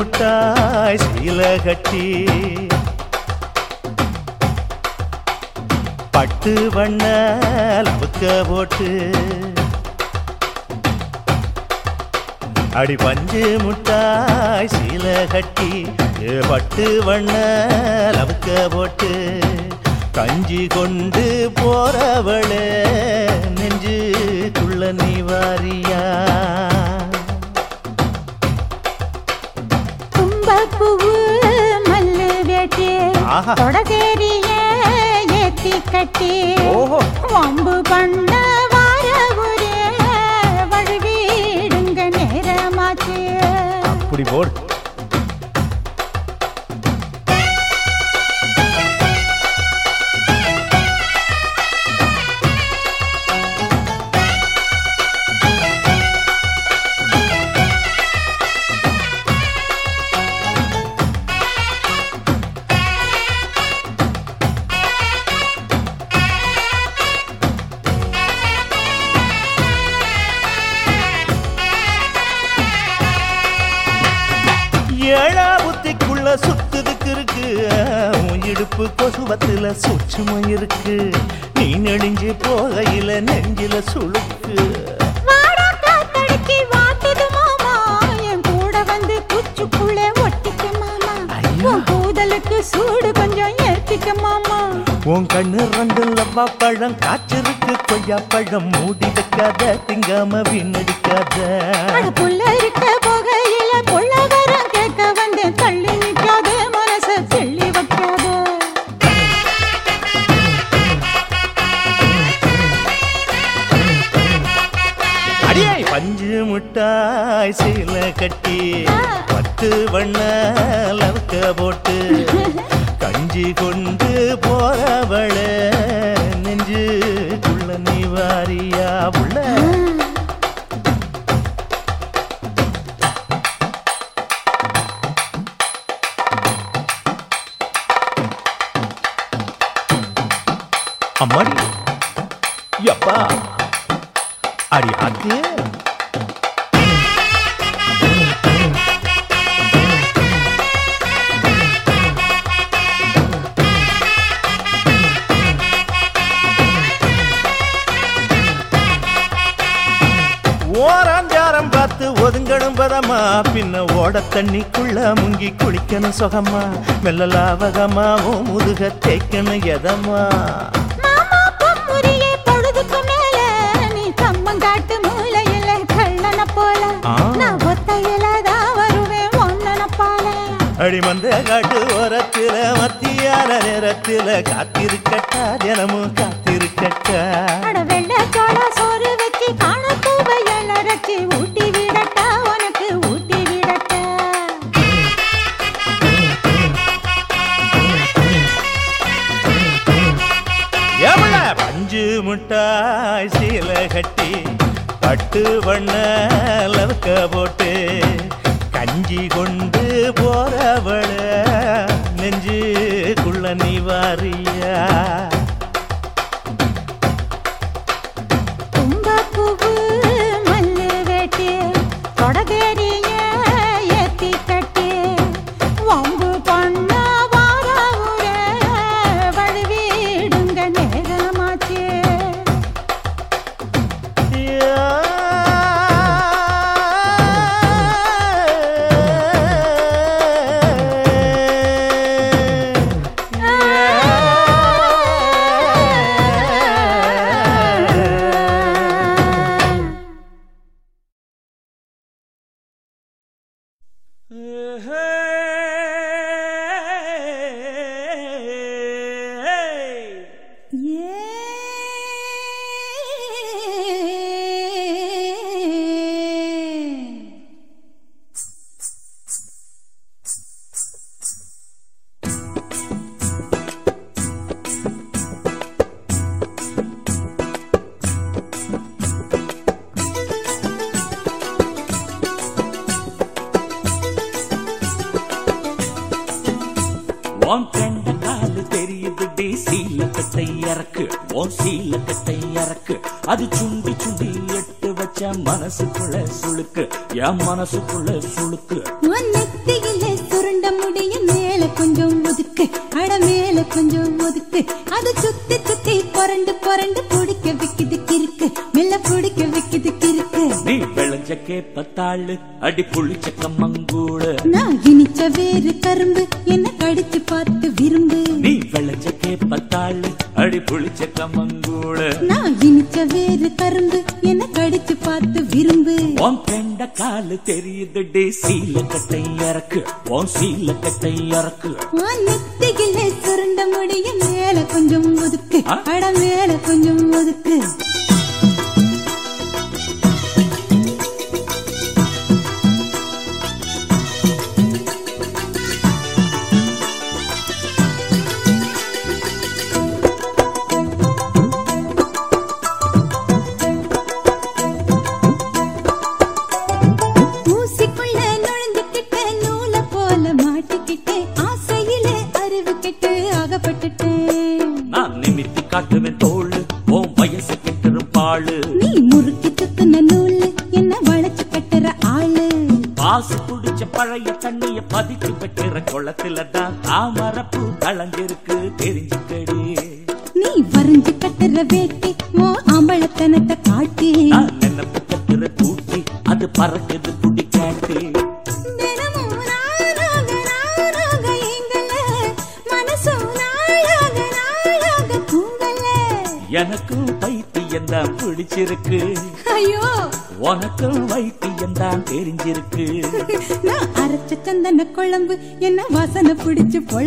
முட்டாய் சீல கட்டி பட்டு வண்ண லவுக்க போட்டு. அடி பஞ்சு முட்டாய் சீல கட்டி பட்டு வண்ண லவுக்க போட்டு. கஞ்சி கொண்டு போறவளே நெஞ்சுக்குள்ள நீ வாரியா. தொடதேரிய ஏத்தி கட்டி. வம்பு பண்ண வார ஒரே வழுவிடுங்க நேரமாச்சு. அப்படி போடு. ஏத்திக்க மாமா. உன் கண்ணு ரெண்டு லவ்வா பழம். காய்ச்சிருக்கு கொய்யா பழம். மூடி வைக்காத திங்காம வீணடிக்காத. புள்ள இருக்க போகையில புள்ளவரம் கேட்க வந்தேன் தள்ளி நிக்காத மனச கிள்ளி வைக்காத. அடியே. பஞ்சு முட்டாய் சீல கட்டி பத்து வண்ண லவுக்க போட்டு நெஞ்சு கொண்டு போறவள நெஞ்சுக்குள்ள நீ வாரியா உள்ள? அம்மாடி. எப்பா அடி அது பதமா பின்ன ஓட தண்ணிக்குள்ள முங்கி குளிக்கணும் சுகமா? மெல்ல லாவகமா ஓ முதுக தேய்க்கணும் எதமா? அடிமந்த காட்டு ஓரத்தில மத்தியான நேரத்தில காத்திருக்கட்டா? தினமும் காத்திருக்கட்டா? வெள்ளை சோறு வச்சு காண பூவையல் அரைச்சி ஊட்டி போட்டாய் சீல கட்டி பட்டு வண்ண லவக்க போட்டு கஞ்சி கொண்டு போறவள நெஞ்சுக்குள்ள நீ வாரியா?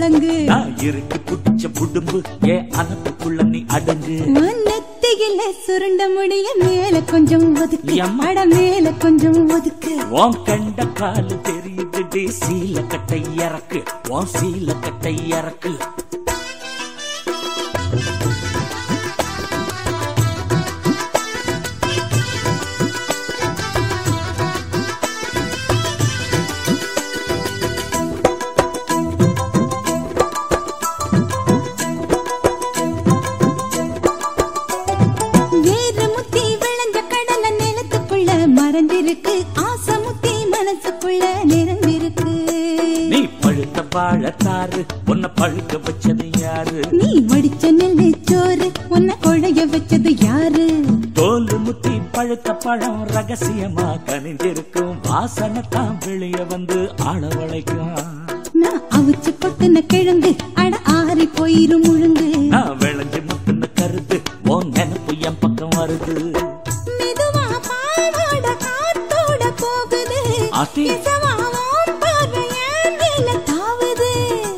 பொழங்கு நான் இருக்கு புடிச்ச புடும்பு ஏன் அனப்புக்குள்ள நீ அடங்கு. நெத்தியில சுருண்ட முடிய மேல கொஞ்சம் ஒதுக்கு. அட மேல கொஞ்சம் ஒதுக்கு. உன் கண்ட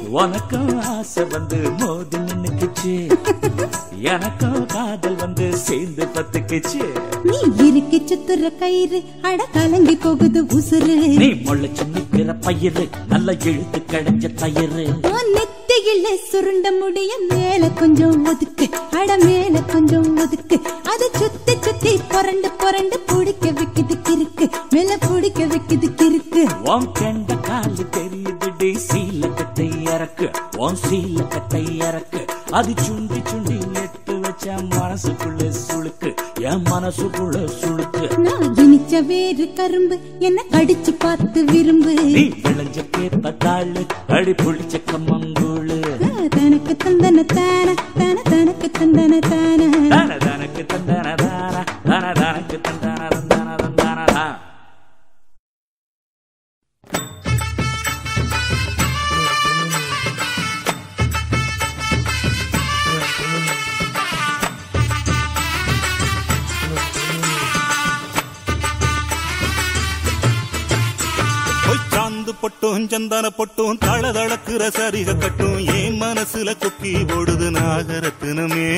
உனக்கும் ஆசை வந்து மோதி நின்னுக்குச்சு. எனக்கும் காதல் வந்து சேர்ந்து பத்துக்குச்சு. நீ இறுக்கி சுத்துற கயிறு அட கலங்கி போகுது உசுறு. நீ முளைச்சு நிக்கிற பயிறு நல்ல இழுத்து கடைஞ்ச தயிறு. நெத்தியில சுருண்ட முடிய மேல கொஞ்சம் ஒதுக்கு. அட மேல கொஞ்சம் ஒதுக்கு. அது சுத்தி சுத்தி புரண்டு புரண்டு பிடிக்க வைக்குது கிறுக்கு. மேல பிடிக்க வைக்குது கிறுக்கு. உன் கெண்ட காலு தெரியுது டே சீல கட்டை இறக்கு. உன் சீல கட்டை இறக்கு. அது சுண்டி சுண்டி எட்டு வச்ச மனசுக்குள்ள சுளுக்கு. என் மனசுக்குள்ள சுளுக்கு. நான் இனிச்ச வேறு கரும்பு. என்ன கடிச்சு பார்த்து விரும்பு. விளைஞ்ச கேப்ப தாளு. அடி புளிச்ச கம்மங்கூழு. தந்தன தான தான தனக்கு தந்தன தான. தான தனக்கு தந்தன தான. பட்டும் சந்தன பொட்டும் தளதளக்குற சரிக கட்டும். ஏன் மனசுல கொக்கி ஓடுது நாகரத்தினமே?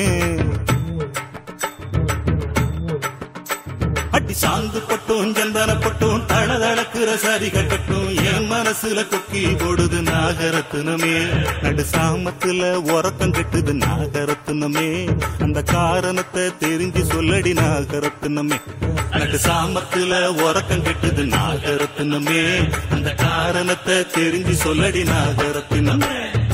சாந்து பொட்டும் சந்தன பொட்டும் தளதளக்குற சரி கட்டட்டும். என் மனசுல கொக்கி போடுது நாகரத்தினமே. நடு சாமத்துல உறக்கம் கட்டுது நாகரத்தினமே. அந்த காரணத்தை தெரிஞ்சு சொல்லடி நாகரத்தினமே. நடு சாமத்துல உறக்கம் கட்டுது நாகரத்தினமே. அந்த காரணத்தை தெரிஞ்சு சொல்லடி நாகரத்தினமே.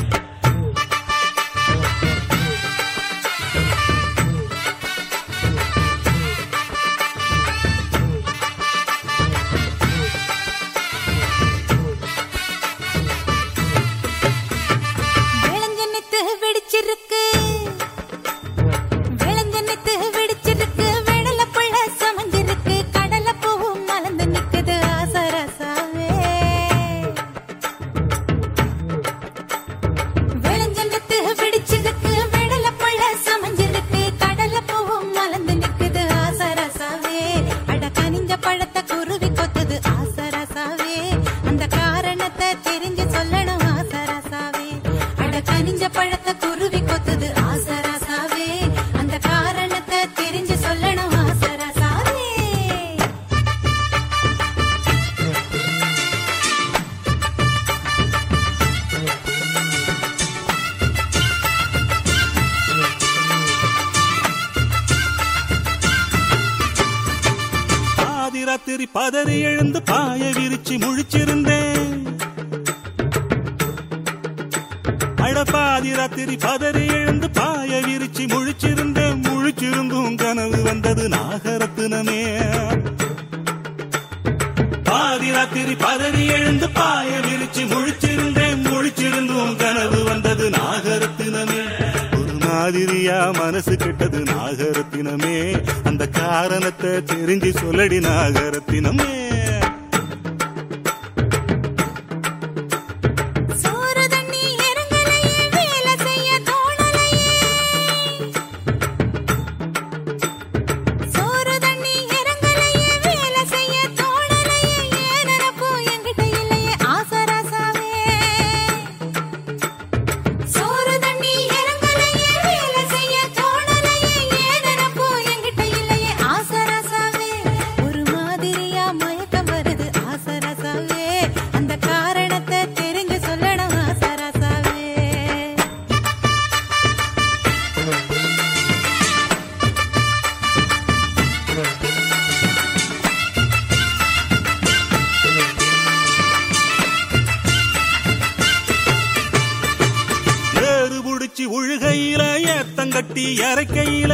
அட்டி அரைக்கையில.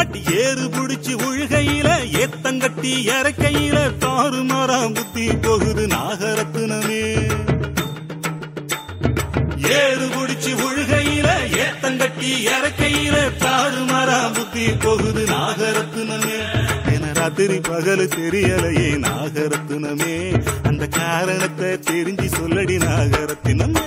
அட்டி ஏறு புடிச்சு உழுகையில ஏத்தங்கட்டி இறக்கையில தாறு மாறா புத்தி போகுது நாகரத்னமே. ஏறு புடிச்சு உழுகையில ஏத்தங்கட்டி இறக்கையில தாறு மாறா புத்தி போகுது நாகரத்னமே. ராத்திரி பகலு தெரியலையே நாகரத்தினமே அந்த காரணத்தை தெரிஞ்சு சொல்லடி நாகரத்தினமே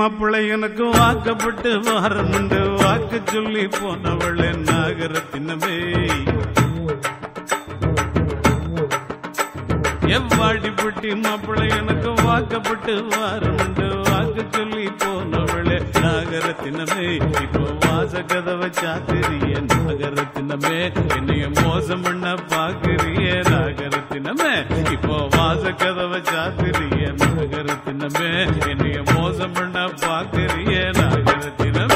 மாப்பிள்ளை எனக்கு வாக்கப்பட்டு வாரமுண்டு வாக்கு சொல்லி போனவளே நாகரத்தினமே. அடிபட்டி மாப்பிள்ளை எனக்கு வாக்கப்பட்டு வாரமுண்டு வாக்கு சொல்லி போனவளே நாகரத்தினமே. இப்போ வாச கதவை சாத்திரிய நாகரத்தினமே. என்னைய மோசம் பண்ண பாக்குறிய நாகரத்தினமே. இப்போ வாச கதவை சாத்திரிய நாகரத்தினமே. என்னைய மோசம் பண்ண பாக்குறிய நாகரத்தினமே.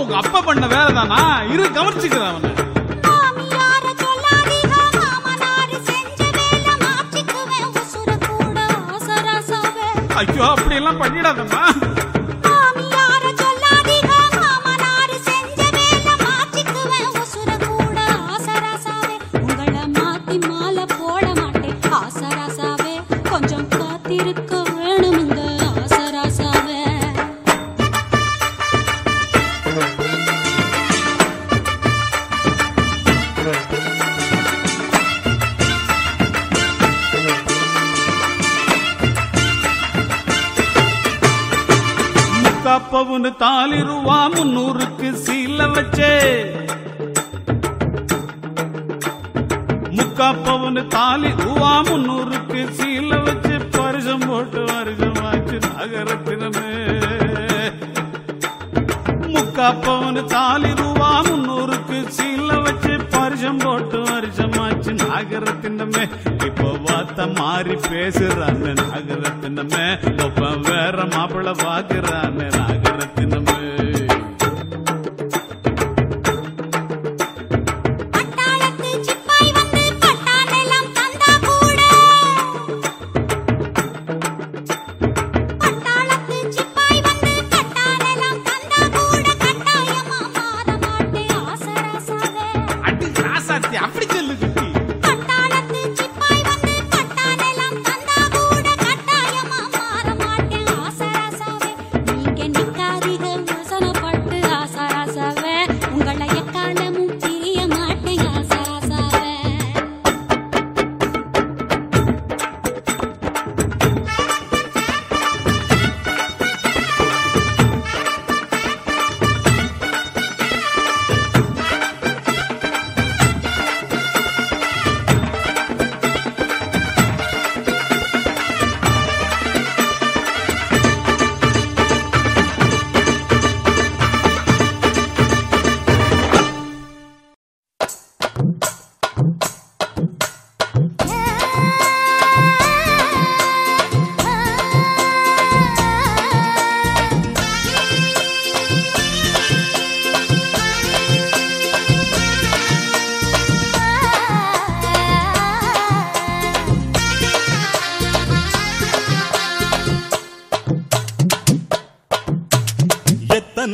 உங்க அப்பா பண்ண வேலை தானா இரு கவனிச்சுக்கிறேன் அவனை. ஐயோ அப்படி எல்லாம் பண்ணிடாதம்மா. ತಾಳಿರುವ ಮುನ್ನು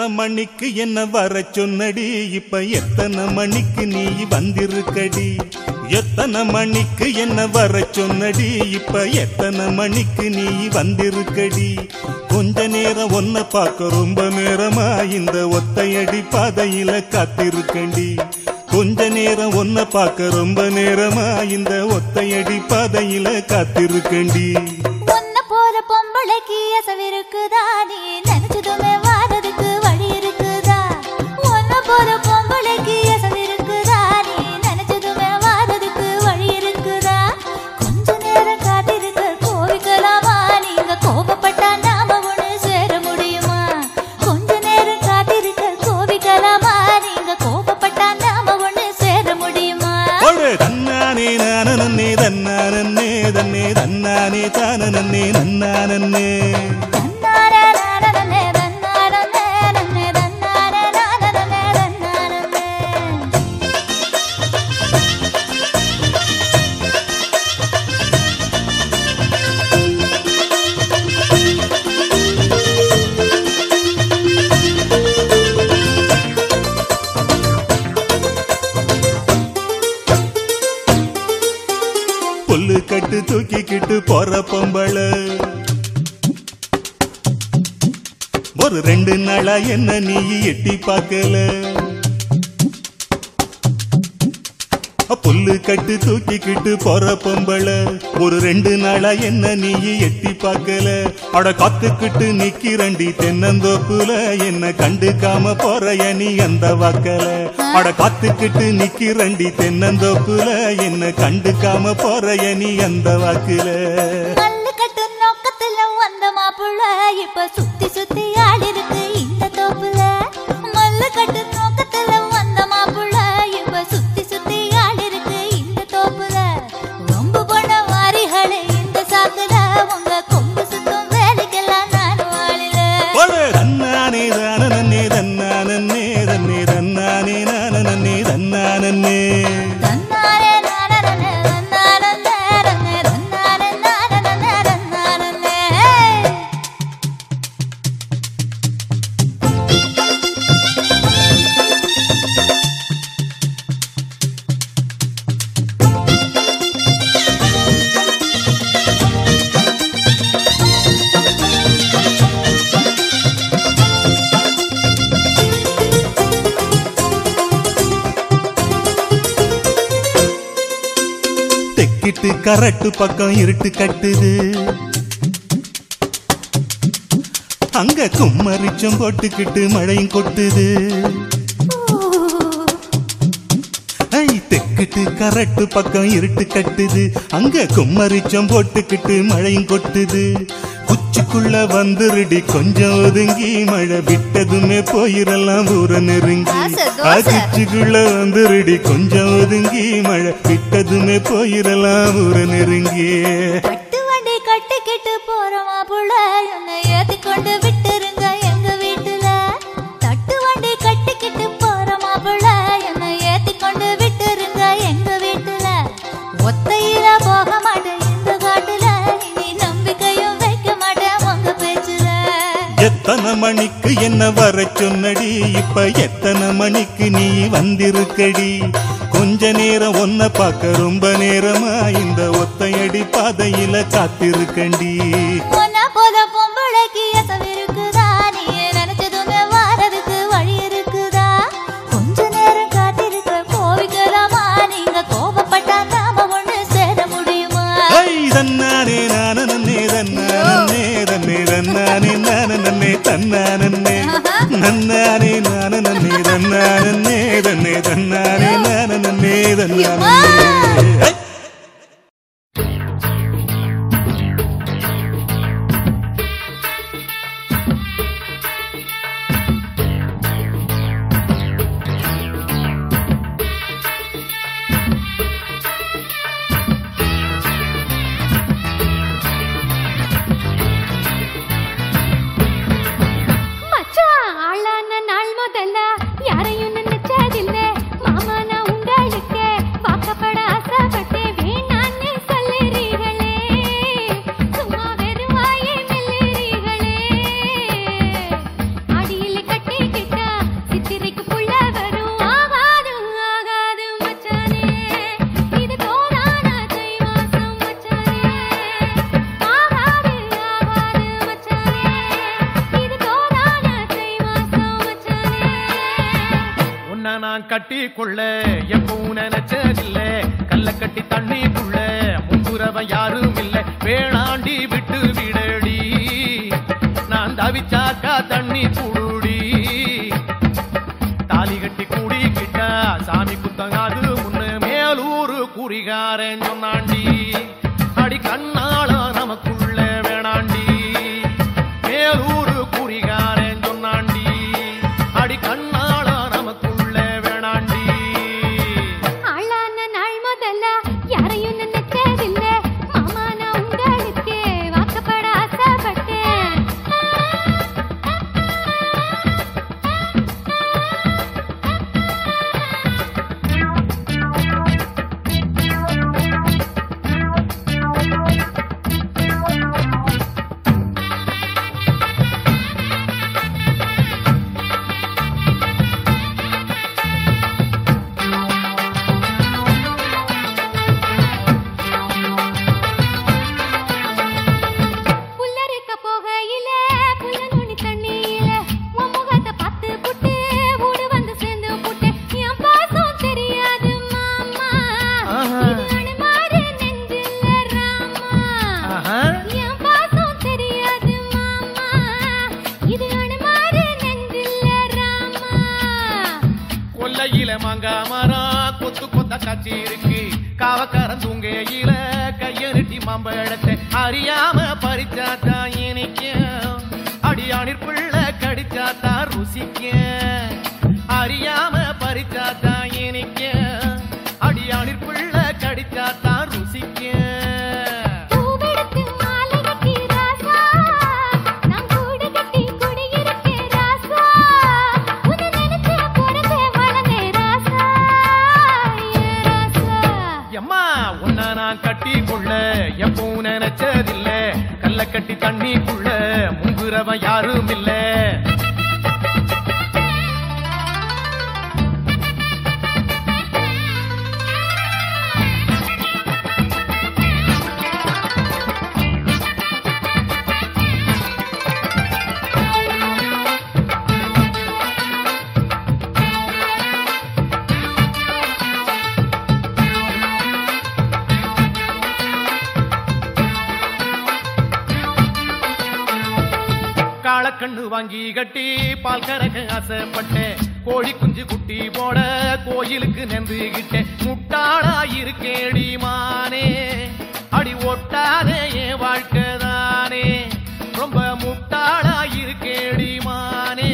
எத்தனை மணிக்கு என்ன வர சொன்னடி? இப்ப எத்தனை மணிக்கு நீ வந்திருக்கடி? எத்தனை மணிக்கு என்ன வர சொன்னடி? இப்ப எத்தனை மணிக்கு நீ வந்திருக்கடி? கொஞ்ச நேரம் ஒன்ன பார்க்க ரொம்ப நேரமா? இந்த ஒத்தையடி பாதையில காத்திருக்கண்டி. கொஞ்ச நேரம் ஒன்ன பார்க்க ரொம்ப நேரமா? இந்த ஒத்தையடி பாதையில காத்திருக்கண்டி. புல்லு கட்டு தூக்கிக்கிட்டு போற பொம்பள. ஒரு ரெண்டு நாளா என்ன நீ எட்டி பார்க்கல. அட காத்துக்கிட்டு நிக்கிறண்டி தென்னந்தோப்புல. என்ன கண்டுக்காம போறைய நீ அந்த வாக்கல. அட காத்துக்கிட்டு நிக்கிறண்டி தென்னந்தோப்புல. என்ன கண்டுக்காம போறைய நீ அந்த வாக்குல. கட்டு நோக்கத்துல வந்த மாப்புள்ள. இப்ப சுத்தி சுத்தி கரட்டு பக்கம் இருட்டு கட்டுது. அங்க கும்மரிச்சம் போட்டுக்கிட்டு மழையும் கொட்டுது. தெக்கிட்டு கரட்டு பக்கம் இருட்டு கட்டுது. அங்க கும்மரிச்சம் போட்டுக்கிட்டு மழையும் கொட்டுது. குச்சிக்குள்ள வந்துருடி. கொஞ்சம் ஒதுங்கி மழை விட்டதுமே போயிரலாம் ஊர நெருங்கி. குச்சிக்குள்ள வந்துருடி. கொஞ்சம் ஒதுங்கி மழை விட்டதுமே போயிரலாம் ஊர நெருங்கி. எத்தனை மணிக்கு என்ன வர சொன்னடி? இப்ப எத்தனை மணிக்கு நீ வந்திருக்கடி? கொஞ்ச நேரம் ஒன்ன பார்க்க ரொம்ப நேரமா? இந்த ஒத்தையடி பாதையில காத்திருக்கண்டி. பொம்பளைக்கு നന്നാനന്നേ നന്നാനേ നാനന്നേ തന്നാനന്നേ തന്നെ തന്നാനേ നാനന്നേ തന്നാനേ ஆசைப்பட்டேன் கோழி குஞ்சு குட்டி போட கோயிலுக்கு நெந்துகிட்டேன் முட்டாளா இருக்கேடி மானே அடி ஒட்டாதே என் வாழ்க்கை தானே ரொம்ப முட்டாளா இருக்கேடி மானே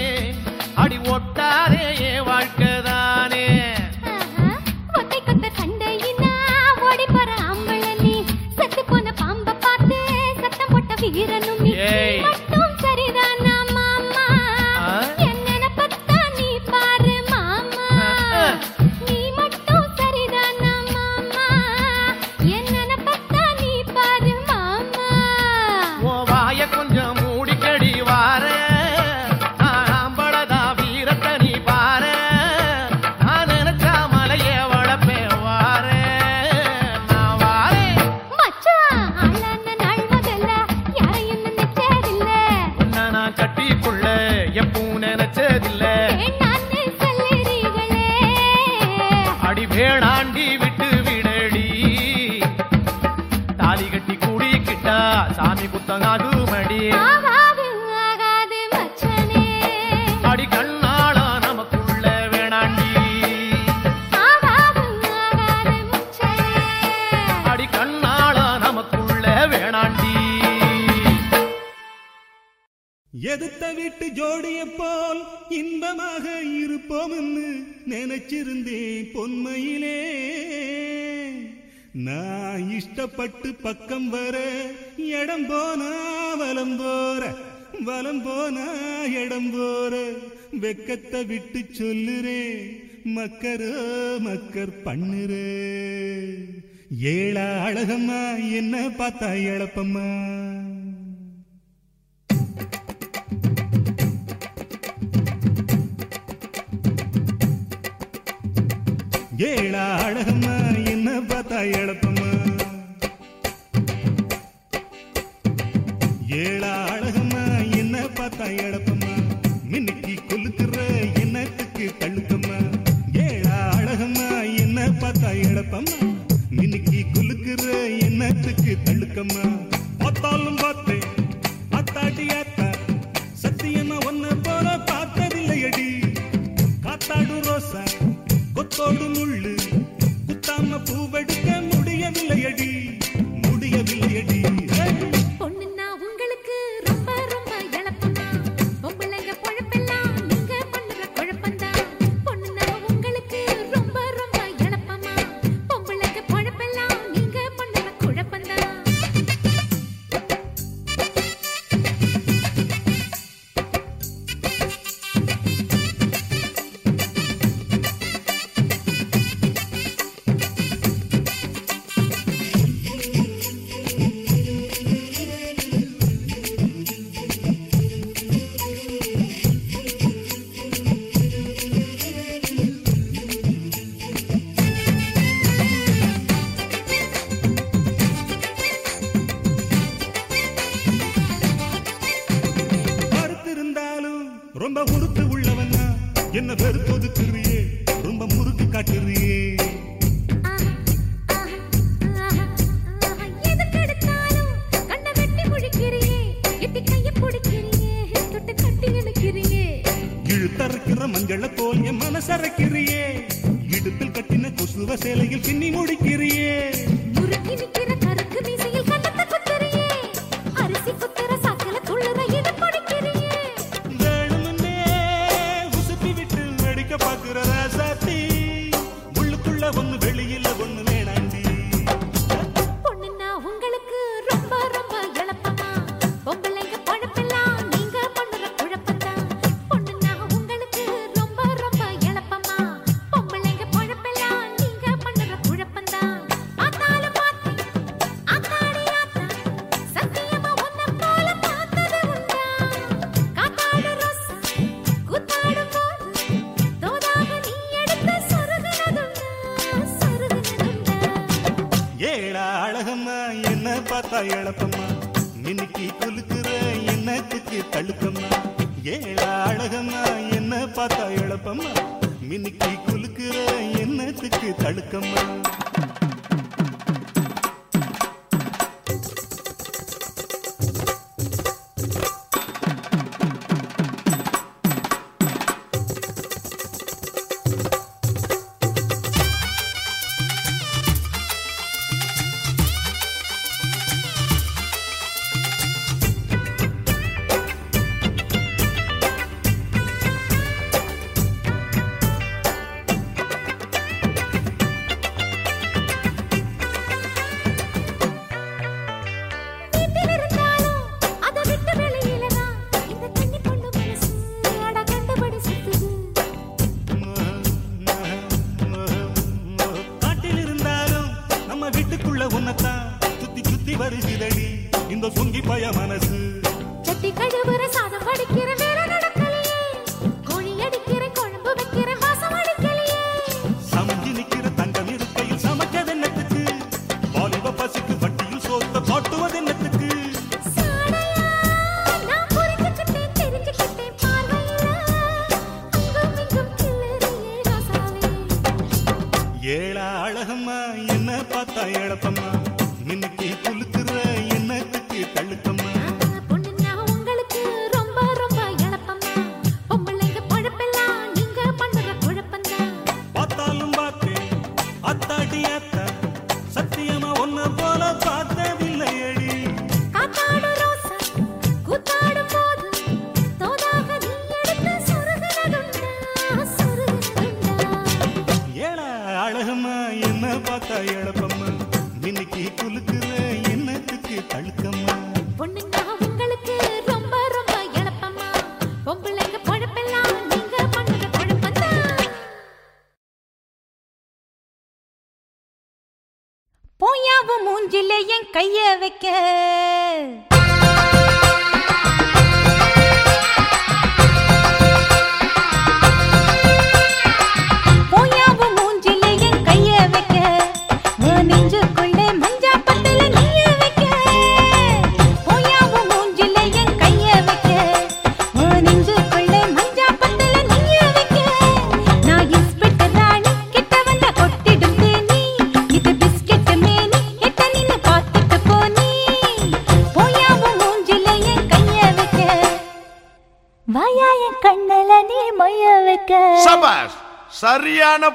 அடி ஒட்டாதே என் வாழ்க்கை தானே. வீரன் எடுத்த வீட்டு ஜோடிய போல் இன்பமாக இருப்போம்னு நினைச்சிருந்தேன் பொன்மையிலே. நான் இஷ்டப்பட்டு பக்கம் வர இடம் போனா வலம் போற வலம் போனா இடம் போற. வெக்கத்தை விட்டு சொல்லுறே மக்கரோ மக்கர் பண்ணுறே. ஏழா அழகம்மா என்ன பார்த்தா இழப்பம்மா? ஏழா அழகம்மா என்ன பார்த்தா எழப்பம்மா ஏழா அழகம்மா என்ன பார்த்தா எழப்ப எழப்பம் எழப்பம்மா இன்னைக்கு குலுக்குற எண்ணத்துக்கு தள்ளுக்கம்மா. பார்த்தாலும் பார்த்தேன் அத்தாடி அத்தா சத்தியமா என்ன பார்த்தா எழப்ப எனக்கு தழுக்கம்மா பொண்ணுங்க உங்களுக்கு ரொம்ப ரொம்ப இழப்பம்மா. பொம்பளைங்க பொழப்பெல்லாம் நீங்க பண்ணுற குழப்பம்தான். போயாவும் மூஞ்சில என் கைய வைக்க.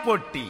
போட்டி.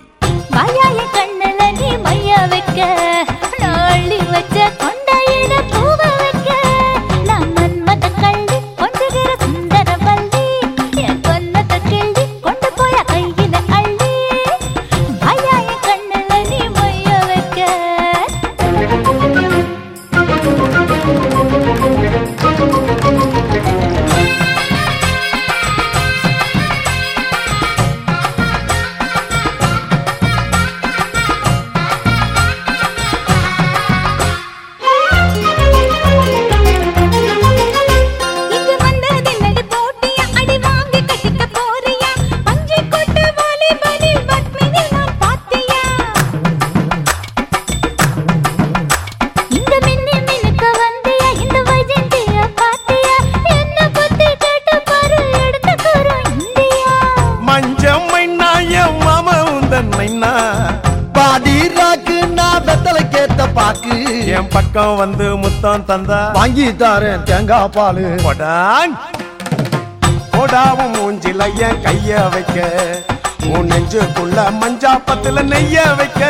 அதுக்கேத்த பாக்கு. என் பக்கம் வந்து முத்தம் தந்தா வாங்கி தாரேன் தேங்காய் பாலு. போடான். போடாவும் மூஞ்சில என் கைய வைக்க. உன் நெஞ்சுக்குள்ள மஞ்சா பத்துல நெய்ய வைக்க.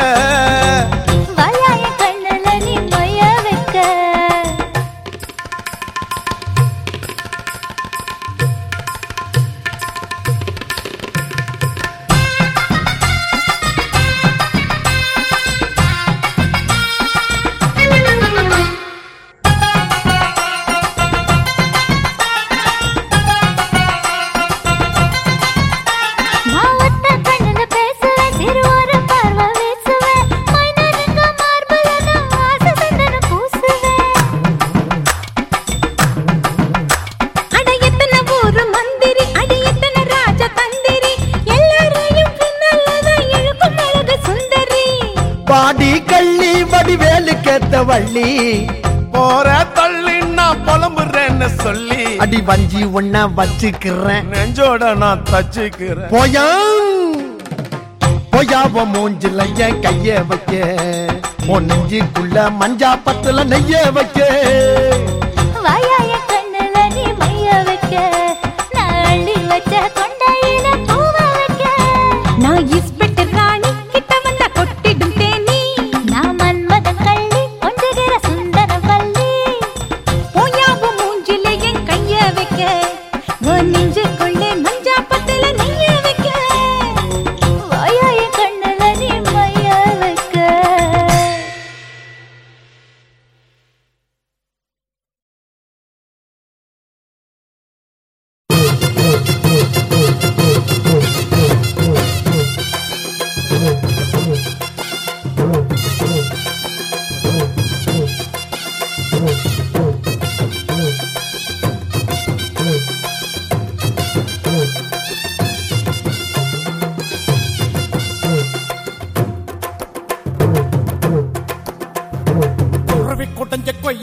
பாடி கள்ளி வடிவேலு கேத்த வள்ளி. போற தள்ளி நான் புலம்புறேன்னு சொல்லி. அடி வஞ்சி உன்ன வச்சுக்கிறேன். நெஞ்சோட நான் தச்சுக்கிறேன். போயா? போயாவ மூஞ்சில என் கைய வைக்க. உன் நெஞ்சுக்குள்ள மஞ்சா பத்துல நெய்ய வைக்க. வாயா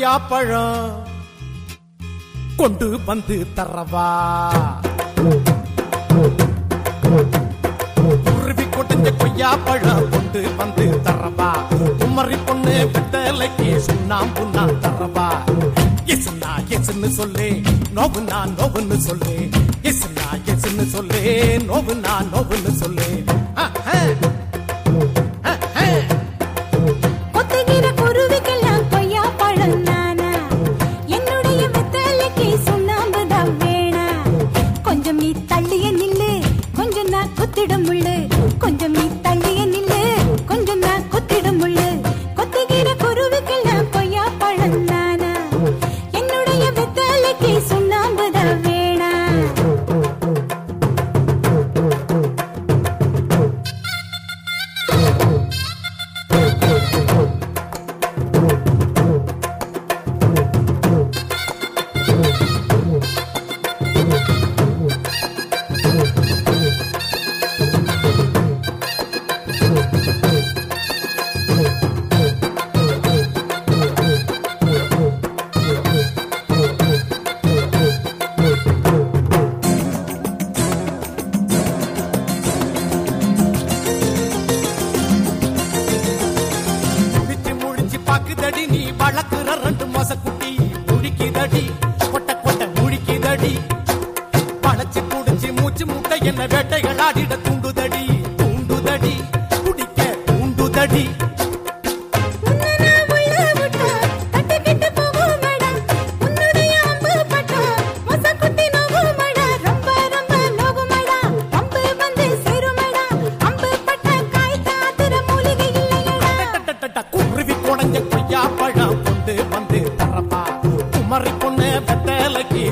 கொய்யாப்பழம் கொண்டு வந்து தரவா. குருவி கொடிஞ்ச கொய்யாப்பழம் கொண்டு வந்து தரவா. குமரி பொண்ணு விட்டலைக்கு சுண்ணாம் புண்ணா தரவா. எசுனா எசுன்னு சொல்லு. நோவுனா நோவுன்னு சொல்லு. எசுனா எசுன்னு சொல்லு. நோவுனா நோவுன்னு சொல்லு.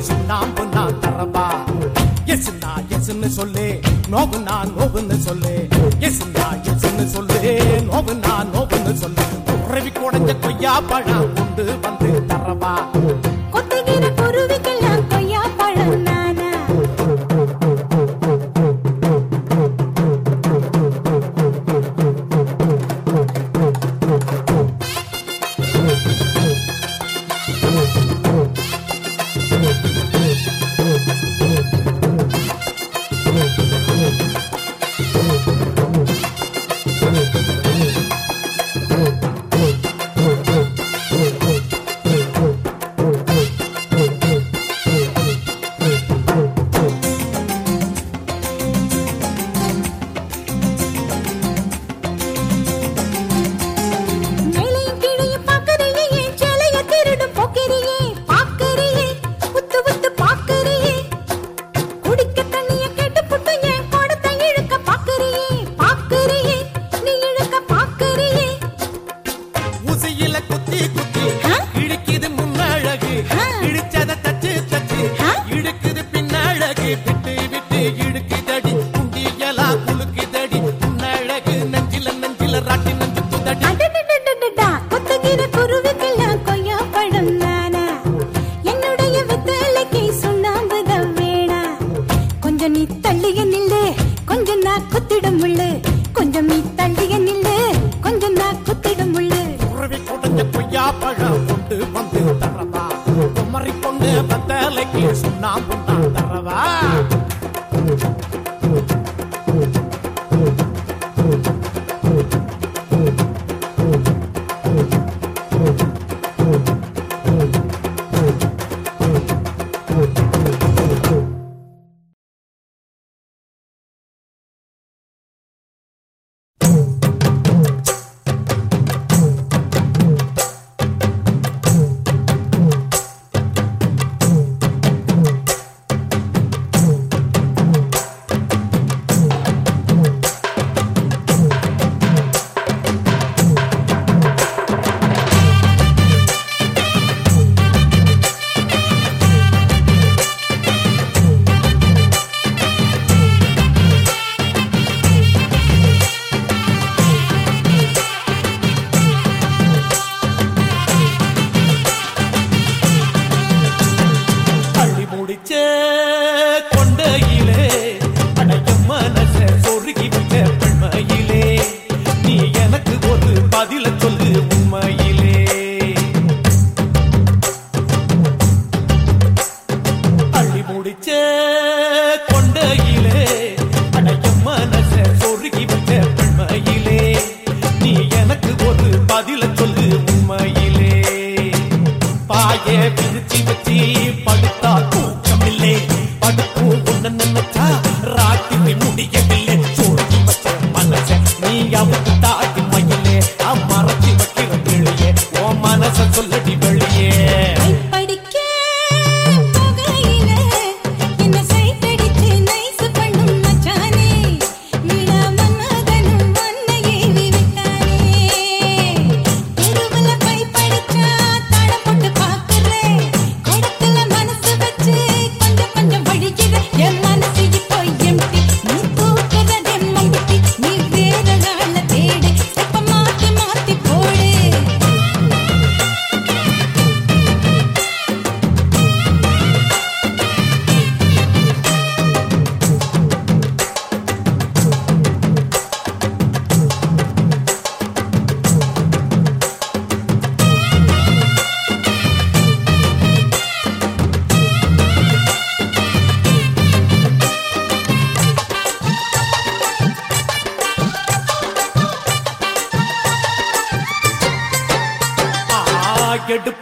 சுண்ணாம்புனா தரவா எசுனா எசுன்னு சொல்லு. நோவுனா நோவுன்னு சொல்லு. எசுனா எசுன்னு சொல்லு. நோவுனா நோவுன்னு சொல்லு. உறவி குடஞ்ச கொய்யா பழம் கொண்டு வந்து தரவா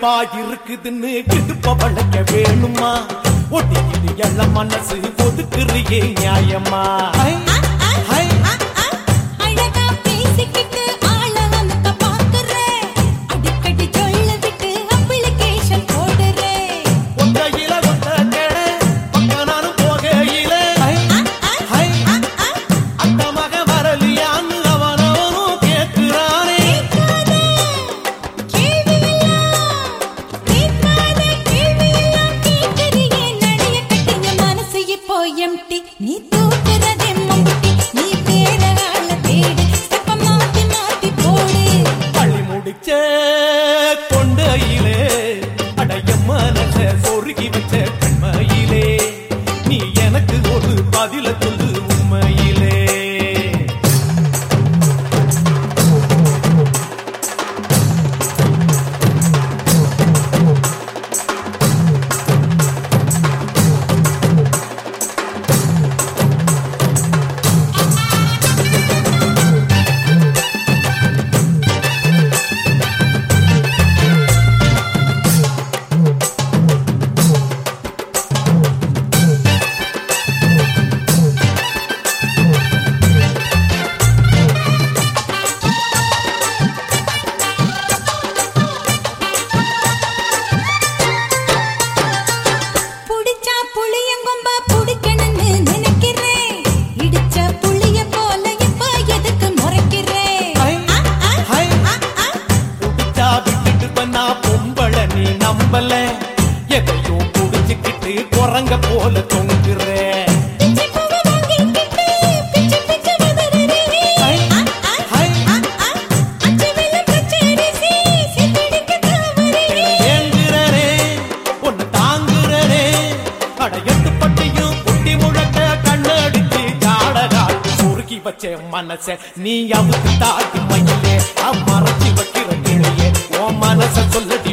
கடுப்பா இருக்குதுன்னு கிடுப்ப வளைக்க வேணுமா? ஒட்டி எல்லாம் மனசு ஒதுக்குறியே நியாயமா? வச்ச மனச. நீ அவுத்து தாத்தி மயிலே மறைச்சி வைக்கிற நிலையே ஓ மனச சொல்லடி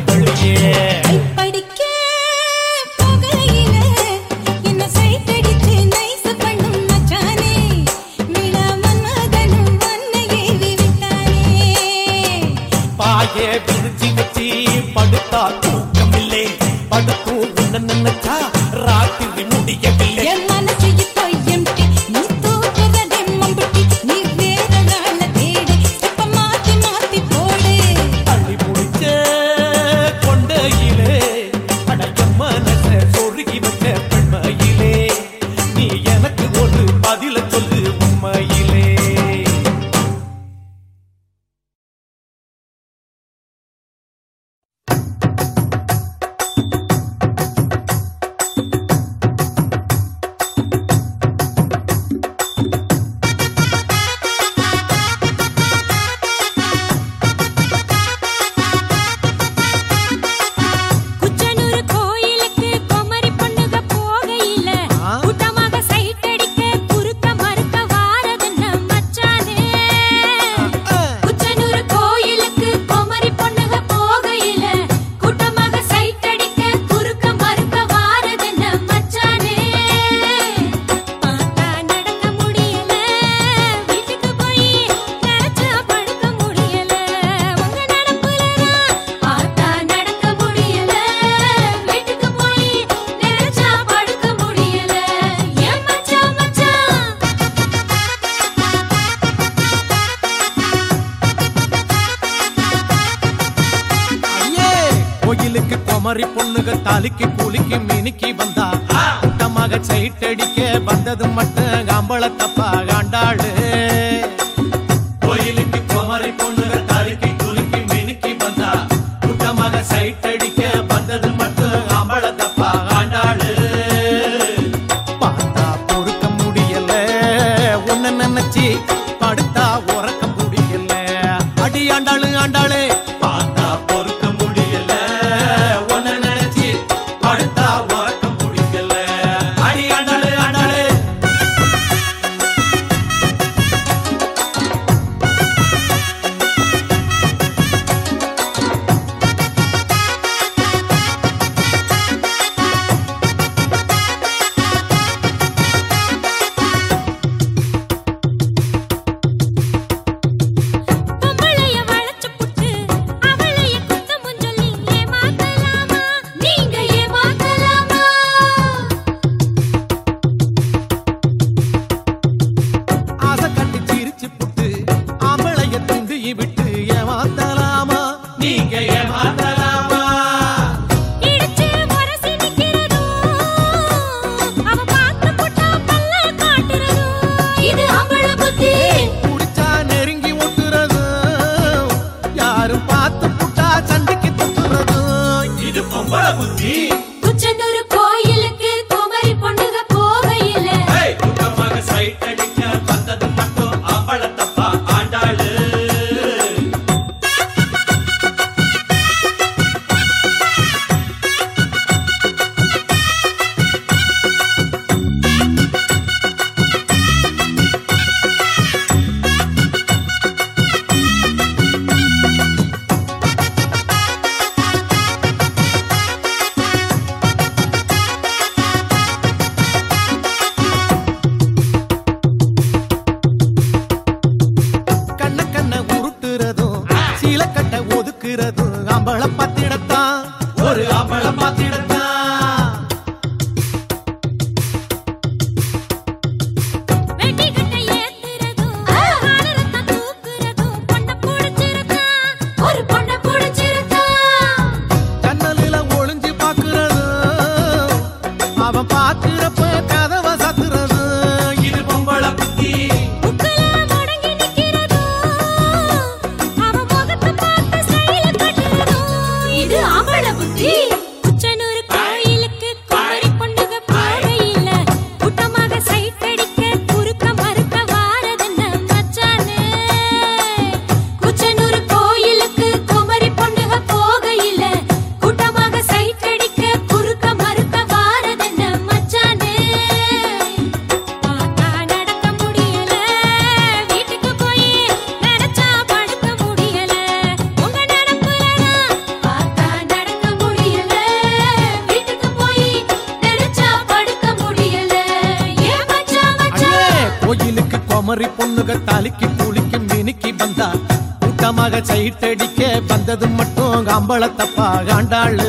தப்பா காண்டாளு. காப்பாத்திடத்த பம்பளத்தப்பா காண்டாளு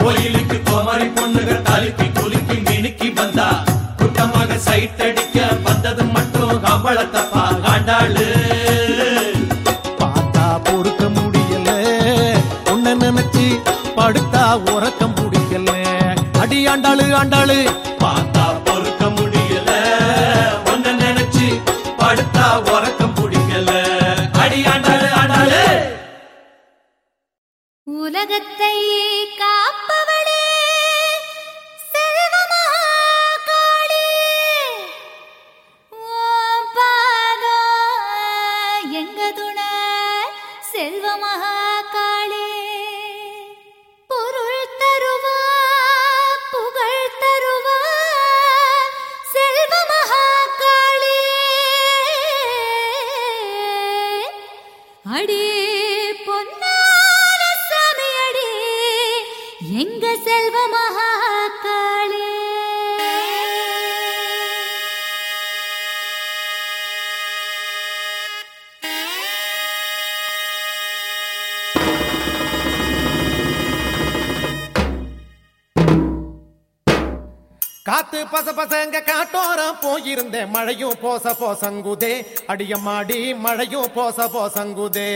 கோயிலுக்கு கோமாரி பொண்ணுக தாலிப்பி குலுக்கி மினுக்கி வந்தா கூட்டமாக சைட் அடிக்க வந்தது மட்டும் கம்பளத்தப்பா காண்டாளு பார்த்தா பொறுக்க முடியல உன்ன நினைச்சு படுத்தா உறக்க முடியல. அடி ஆண்டாளு ஆண்டாளு. அடே பொன்னால சாமி அடே எங்க செல்வ மகா பார்த்து பச பசங்க காட்டோரம் போயிருந்தேன் மழையும் போச போசங்குதே. அடியமாடி மழையும் போச போசங்குதே.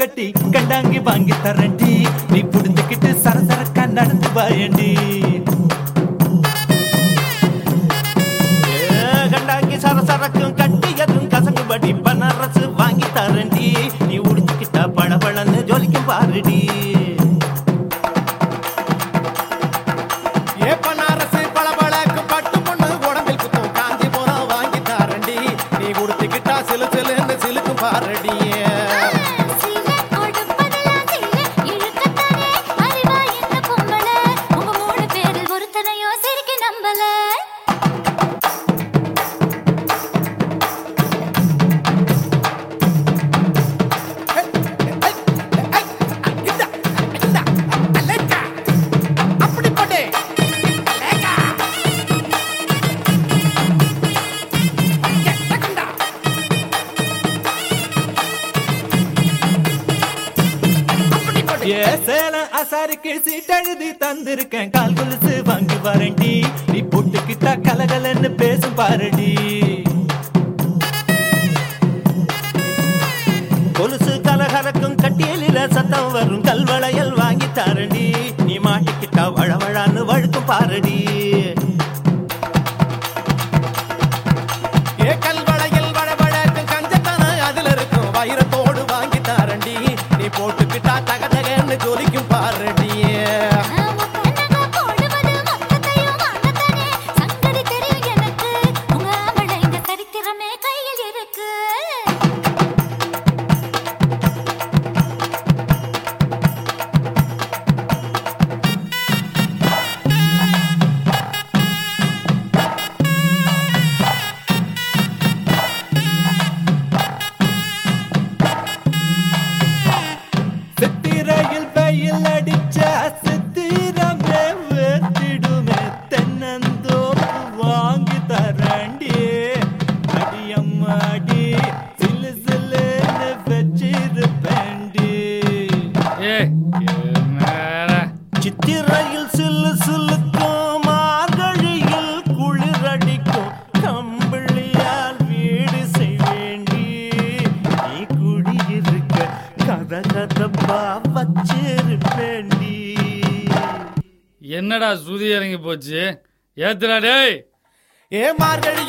कटी कटांगी உனக்கு சீட் தந்திருக்கேன். கால் கொலுசு வாங்கி வரண்டி நீ பொட்டுக்கிட்டா கலகலன்னு பேசும் பாருடி. ஏத்துறாடே ஏ மார்கழி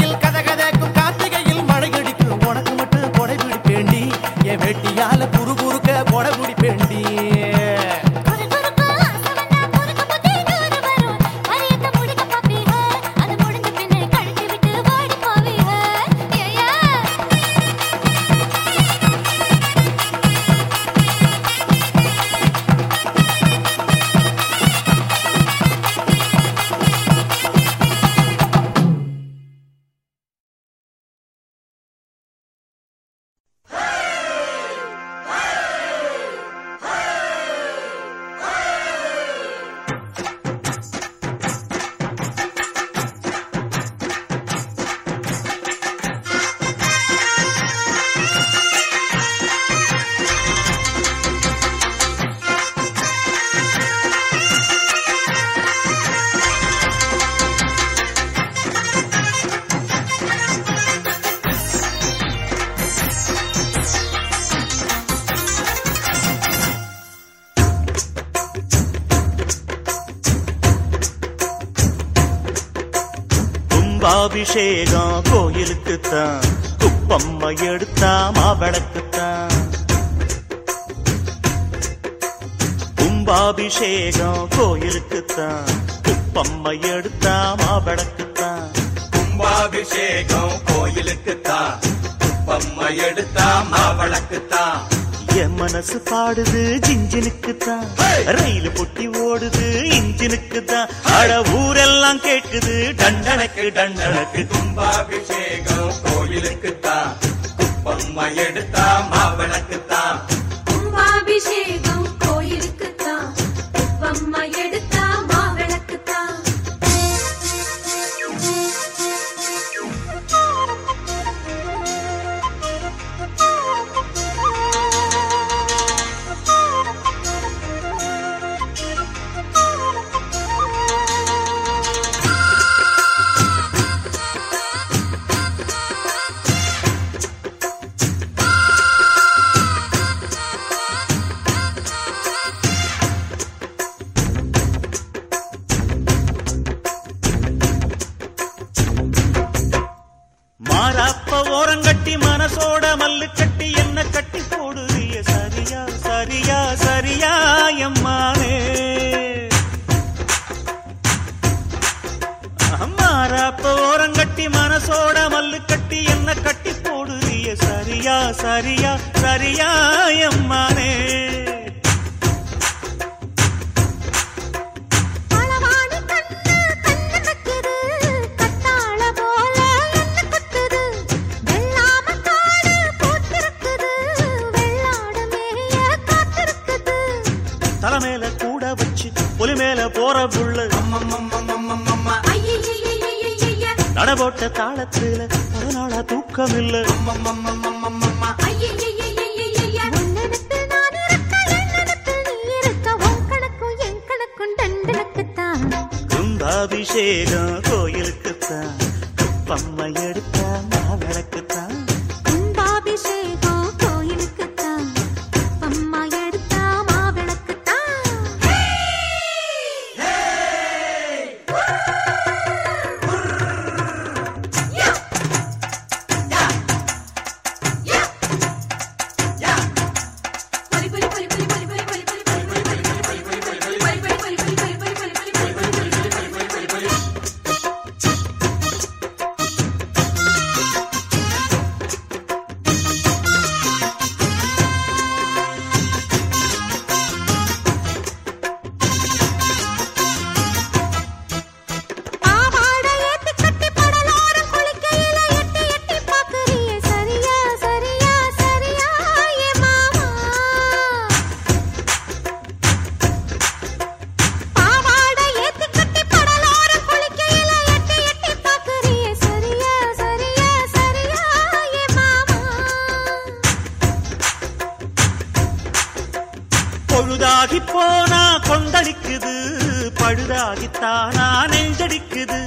ராகித்தானா நெஞ்சடிக்குது.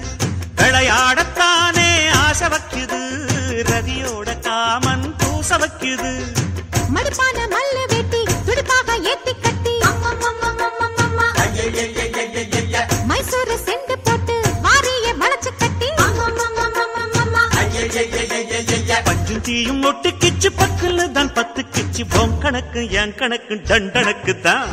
விளையாடத்தானே ஆசை வைக்குது. ரதியோட காமன் பூச வைக்குது. மடிப்பான மல்ல வெட்டி துடிப்பாக ஏத்தி கட்டி. மைசூர் செண்டு போட்டு வாரிய வளைச்சு கட்டி. பஞ்சும் தீயும் ஒட்டு கிச்சு பக்கல்ல தான் பத்து கிச்சு. பொம் கணக்கு என் கணக்கு டண்டனுக்கு தான்.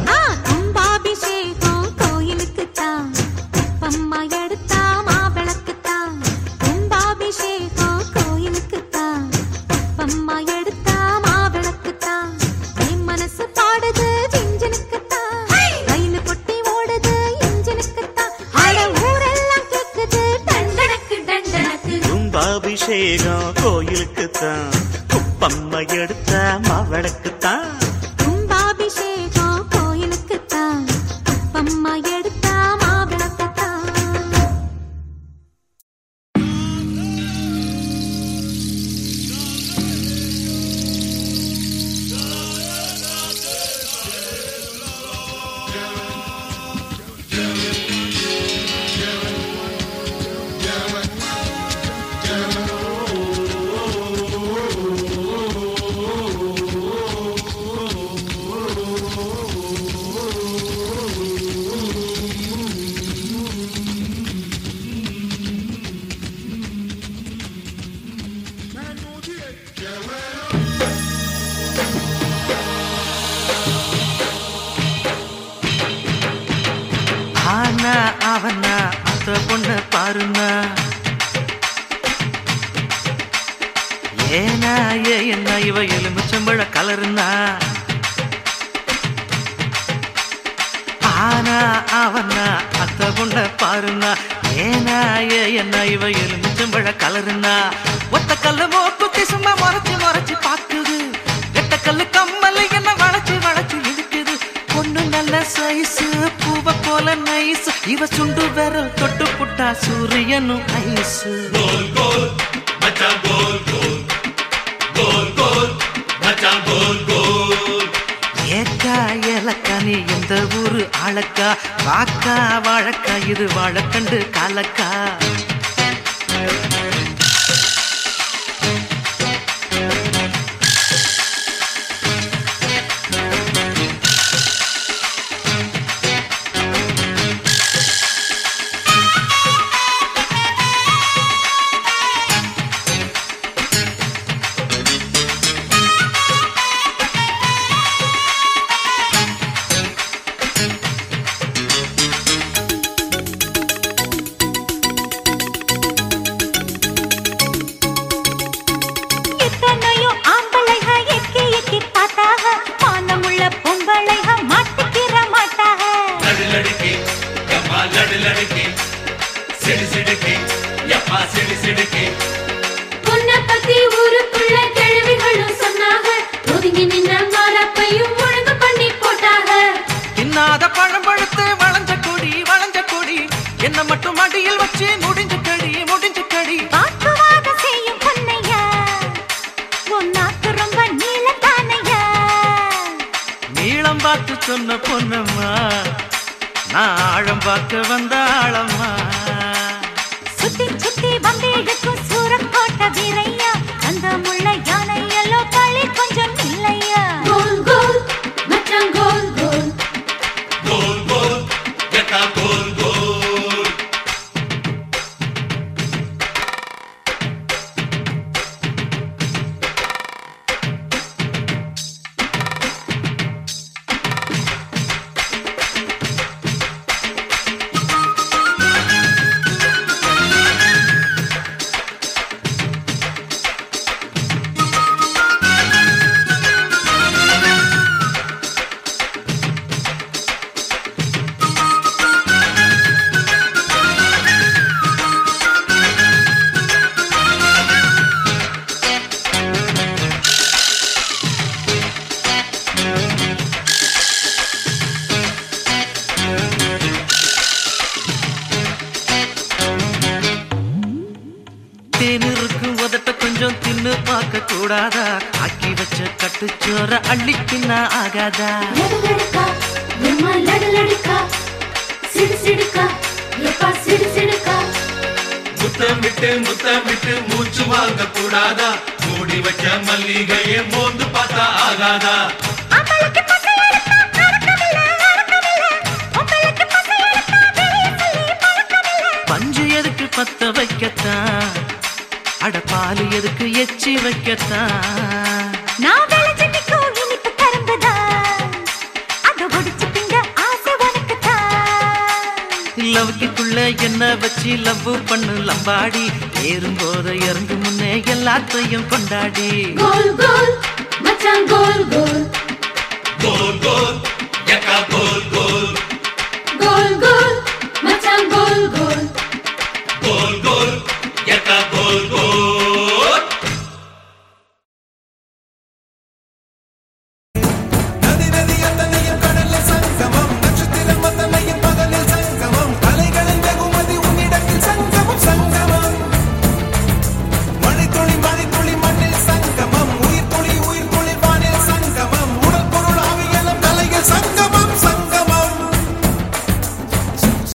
நானா அவனா அத்த புண்ட பாருனா ஏனா ஏன்னா இவ எலுமிச்சம்பழ கலருனா. ஒத்த கல்லு மோப்பு திசும்ப மறைச்சு மறைச்சு பாக்குது எட்ட கல்லு கம்மல் என்ன வளைச்சு வளைச்சு இழுக்குது. பொண்ணு நல்ல சைஸ் பூவ போல நைஸ் இவ சுண்டு விரல் தொட்டு புட்டா சூரியனும் ஐஸ் கோல் கோல் மச்சான் கோல் கோல். கோல் கோல் மச்சான் கோல் கோல். ஏலக்கா நீ எந்த ஊரு ஆளக்கா? வாக்கா வாழக்கா இது வாழக்கண்டு காலக்கா.